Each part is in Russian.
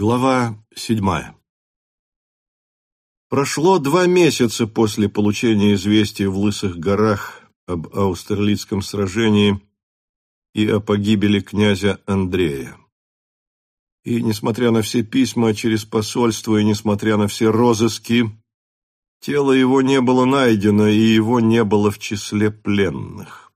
Глава седьмая Прошло два месяца после получения известия в Лысых горах об Аустерлицком сражении и о погибели князя Андрея. И, несмотря на все письма через посольство и несмотря на все розыски, тело его не было найдено, и его не было в числе пленных.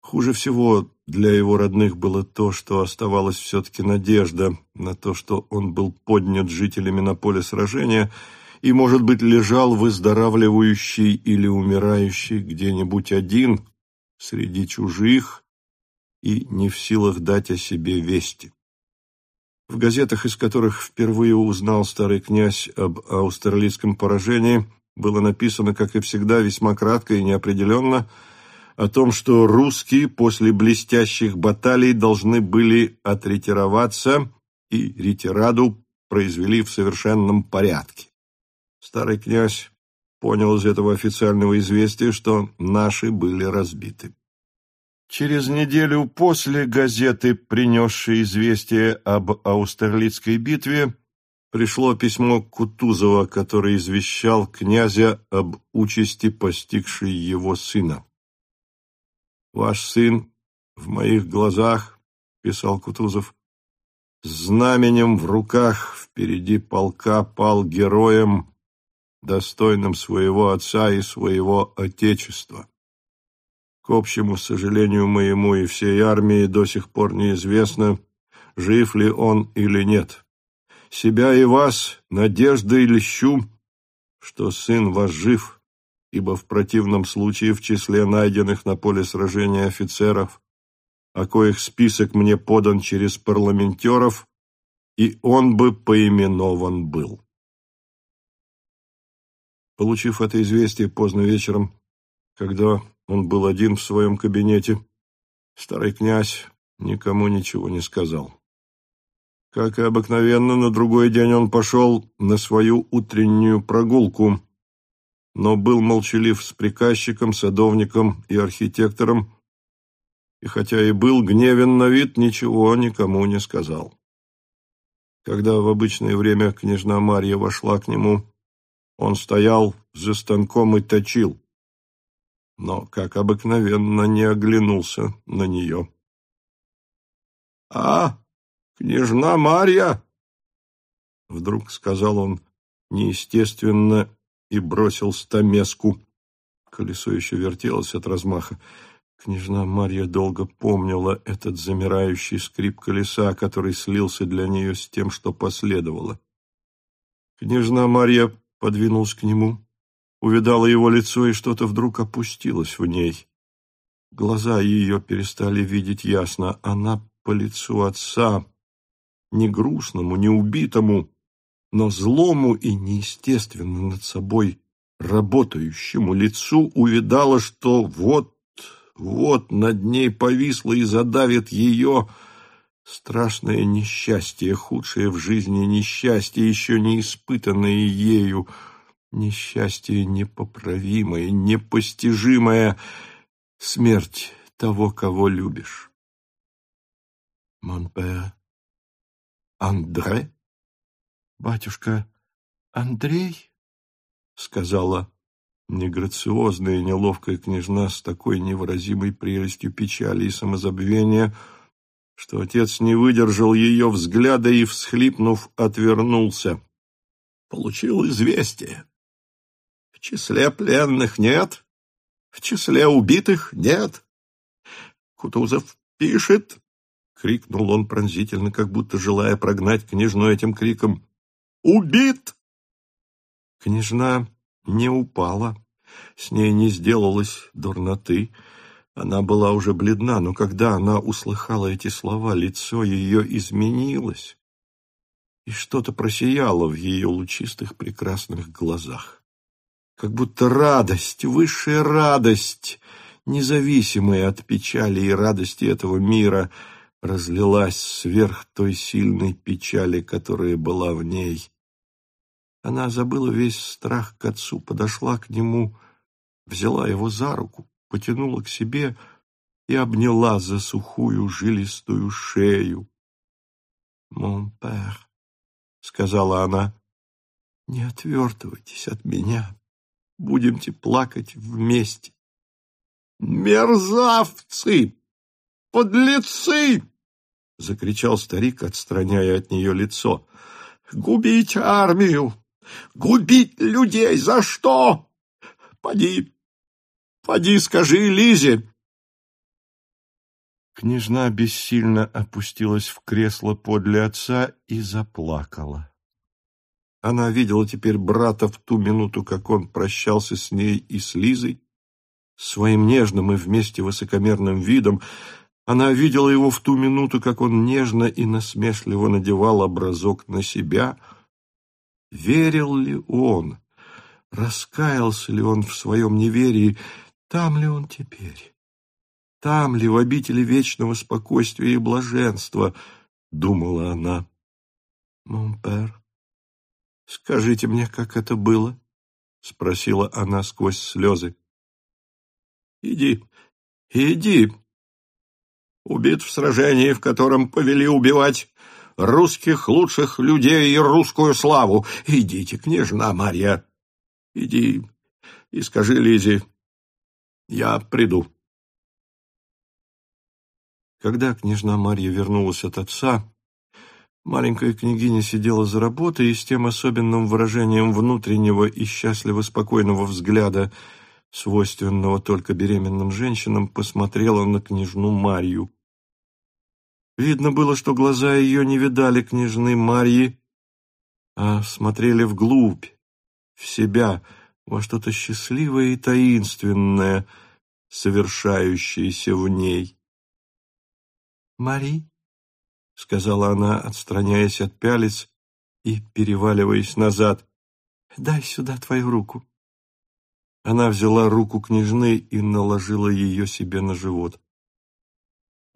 Хуже всего для его родных было то, что оставалась все-таки надежда на то, что он был поднят жителями на поле сражения и, может быть, лежал выздоравливающий или умирающий где-нибудь один среди чужих и не в силах дать о себе вести. В газетах, из которых впервые узнал старый князь об аустерлицком поражении, было написано, как и всегда, весьма кратко и неопределенно – о том, что русские после блестящих баталий должны были отретироваться и ретираду произвели в совершенном порядке. Старый князь понял из этого официального известия, что наши были разбиты. Через неделю после газеты, принесшей известие об Аустерлицкой битве, пришло письмо Кутузова, который извещал князя об участи, постигшей его сына. Ваш сын в моих глазах, — писал Кутузов, — знаменем в руках впереди полка пал героем, достойным своего отца и своего отечества. К общему сожалению моему и всей армии до сих пор неизвестно, жив ли он или нет. Себя и вас надеждой льщу, что сын ваш жив, ибо в противном случае в числе найденных на поле сражения офицеров, о коих список мне подан через парламентеров, и он бы поименован был. Получив это известие поздно вечером, когда он был один в своем кабинете, старый князь никому ничего не сказал. Как и обыкновенно, на другой день он пошел на свою утреннюю прогулку, но был молчалив с приказчиком, садовником и архитектором, и хотя и был гневен на вид, ничего никому не сказал. Когда в обычное время княжна Марья вошла к нему, он стоял за станком и точил, но, как обыкновенно, не оглянулся на нее. — А, княжна Марья! — вдруг сказал он неестественно и бросил стамеску. Колесо еще вертелось от размаха. Княжна Марья долго помнила этот замирающий скрип колеса, который слился для нее с тем, что последовало. Княжна Марья подвинулась к нему, увидала его лицо, и что-то вдруг опустилось в ней. Глаза ее перестали видеть ясно. Она по лицу отца, не грустному, не убитому, но злому и неестественно над собой работающему лицу увидала, что вот, вот над ней повисло и задавит ее страшное несчастье, худшее в жизни несчастье, еще не испытанное ею, несчастье непоправимое, непостижимое, смерть того, кого любишь. Монпе Андре? Батюшка Андрей? — сказала неграциозная и неловкая княжна с такой невыразимой прелестью печали и самозабвения, что отец не выдержал ее взгляда и, всхлипнув, отвернулся. Получил известие. В числе пленных нет, в числе убитых нет. Кутузов пишет, — крикнул он пронзительно, как будто желая прогнать княжну этим криком. Убит!» Княжна не упала, с ней не сделалось дурноты. Она была уже бледна, но когда она услыхала эти слова, лицо ее изменилось, и что-то просияло в ее лучистых прекрасных глазах. Как будто радость, высшая радость, независимая от печали и радости этого мира — разлилась сверх той сильной печали, которая была в ней. Она забыла весь страх к отцу, подошла к нему, взяла его за руку, потянула к себе и обняла за сухую жилистую шею. «Мон пэр», сказала она. «Не отвертывайтесь от меня. Будемте плакать вместе». «Мерзавцы! Подлецы!» — закричал старик, отстраняя от нее лицо. «Губить армию! Губить людей! За что? Поди, поди, скажи Лизе!» Княжна бессильно опустилась в кресло подле отца и заплакала. Она видела теперь брата в ту минуту, как он прощался с ней и с Лизой, своим нежным и вместе высокомерным видом, она видела его в ту минуту, как он нежно и насмешливо надевал образок на себя. Верил ли он? Раскаялся ли он в своем неверии? Там ли он теперь? Там ли, в обители вечного спокойствия и блаженства? Думала она. «Монпер, скажите мне, как это было?» — спросила она сквозь слезы. «Иди, иди!» Убит в сражении, в котором повели убивать русских лучших людей и русскую славу. Идите, княжна Марья, иди и скажи Лизе, я приду. Когда княжна Марья вернулась от отца, маленькая княгиня сидела за работой и с тем особенным выражением внутреннего и счастливо спокойного взгляда, свойственного только беременным женщинам, посмотрела на княжну Марью. Видно было, что глаза ее не видали княжны Марьи, а смотрели вглубь, в себя, во что-то счастливое и таинственное, совершающееся в ней. «Мари», — сказала она, отстраняясь от пялец и переваливаясь назад, — «дай сюда твою руку». Она взяла руку княжны и наложила ее себе на живот.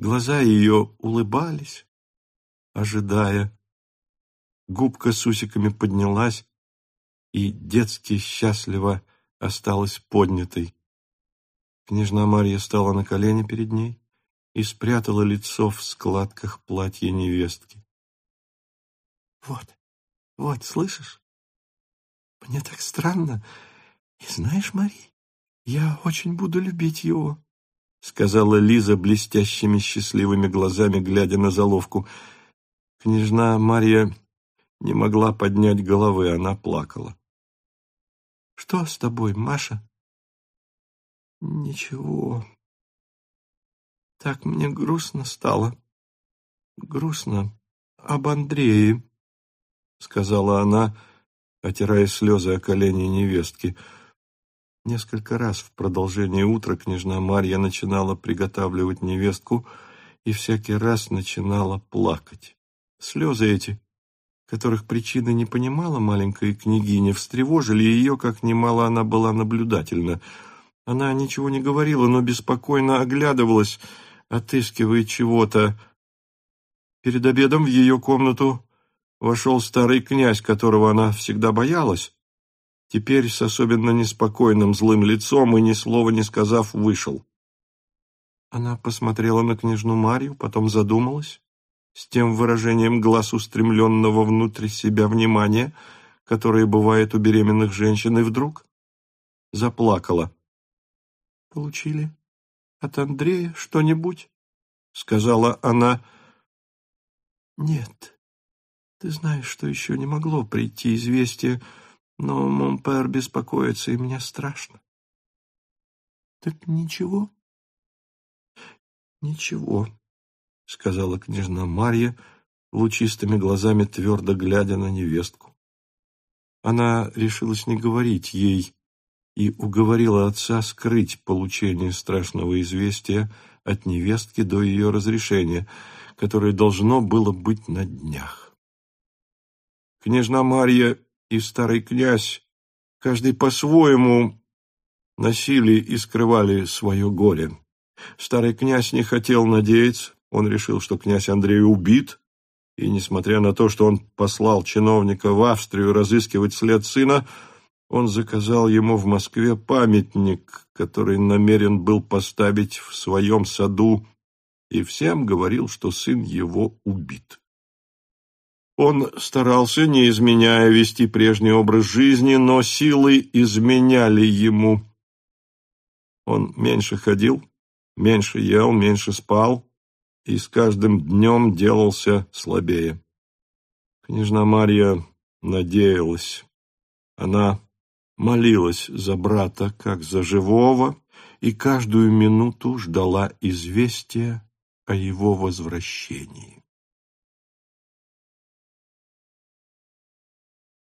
Глаза ее улыбались, ожидая. Губка с усиками поднялась и детски счастливо осталась поднятой. Княжна Марья стала на колени перед ней и спрятала лицо в складках платья невестки. «Вот, вот, слышишь? Мне так странно. И знаешь, Мари, я очень буду любить его. — сказала Лиза блестящими счастливыми глазами, глядя на заловку. Княжна Марья не могла поднять головы, она плакала. — Что с тобой, Маша? — Ничего. Так мне грустно стало. Грустно об Андрее, — сказала она, отирая слезы о колени невестки. — Несколько раз в продолжение утра княжна Марья начинала приготавливать невестку и всякий раз начинала плакать. Слезы эти, которых причины не понимала маленькая княгиня, встревожили ее, как немало она была наблюдательна. Она ничего не говорила, но беспокойно оглядывалась, отыскивая чего-то. Перед обедом в ее комнату вошел старый князь, которого она всегда боялась, теперь с особенно неспокойным злым лицом и ни слова не сказав, вышел. Она посмотрела на княжну Марью, потом задумалась, с тем выражением глаз устремленного внутрь себя внимания, которое бывает у беременных женщин, и вдруг заплакала. «Получили от Андрея что-нибудь?» — сказала она. «Нет, ты знаешь, что еще не могло прийти известие, но Монпер беспокоится, и мне страшно. Так ничего? Ничего, сказала княжна Марья, лучистыми глазами твердо глядя на невестку. Она решилась не говорить ей и уговорила отца скрыть получение страшного известия от невестки до ее разрешения, которое должно было быть на днях. Княжна Марья и старый князь, каждый по-своему носили и скрывали свое горе. Старый князь не хотел надеяться, он решил, что князь Андрей убит, и, несмотря на то, что он послал чиновника в Австрию разыскивать след сына, он заказал ему в Москве памятник, который намерен был поставить в своем саду, и всем говорил, что сын его убит. Он старался, не изменяя, вести прежний образ жизни, но силы изменяли ему. Он меньше ходил, меньше ел, меньше спал и с каждым днем делался слабее. Княжна Марья надеялась. Она молилась за брата, как за живого, и каждую минуту ждала известия о его возвращении.